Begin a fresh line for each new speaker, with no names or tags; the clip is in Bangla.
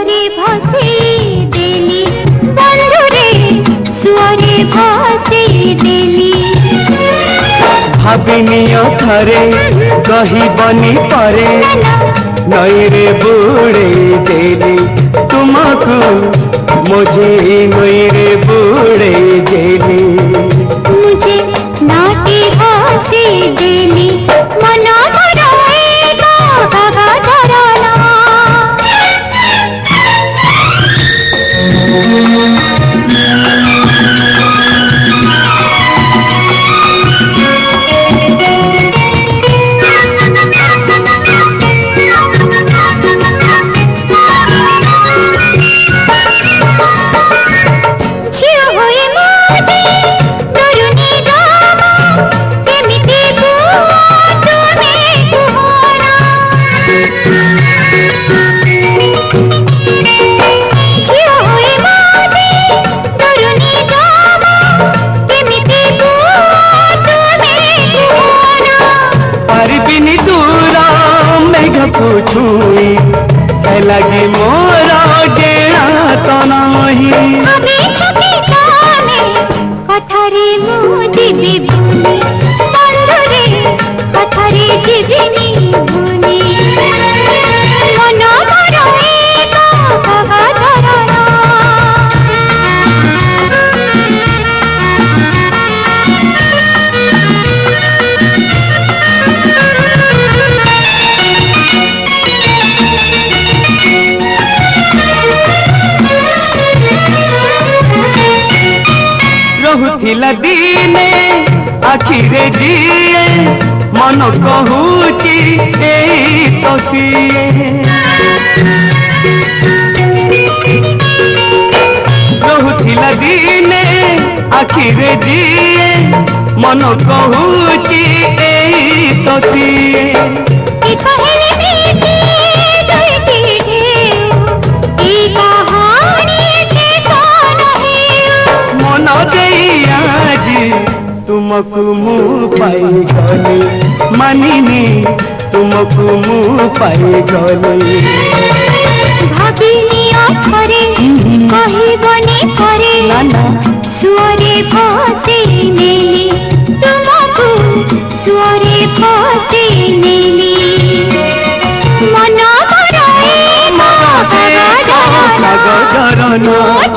সুয়ারে ভাসে দিলি বন্ধুরে সুয়ারে ভাসে দিলি
ভাবিনিও থরে কহিবনি পরে নইরে বুড়ে দেলি তোমাকু মোজে নইরে বুড়ে দেলি मोही लगे मोरा डेरा तो नहीं ରହୁଥିଲା ଦିନେ ଆଖିରେ ଯିଏ ମନ କହୁଛି ଏଇ ତ ସିଏ ରହୁଥିଲା ଦିନେ আখিরে দিয়ে মন কহুচি এই তো সিয়ে तुमको मुँह पाई गले मनी ने तुमको मुँह पाई गले
ভাবিনি অক্ষরে কহিবনি পরে সুরে বসে নেলি তোমাকু সুরে বসে নেলি মন মরাই মা
গগরন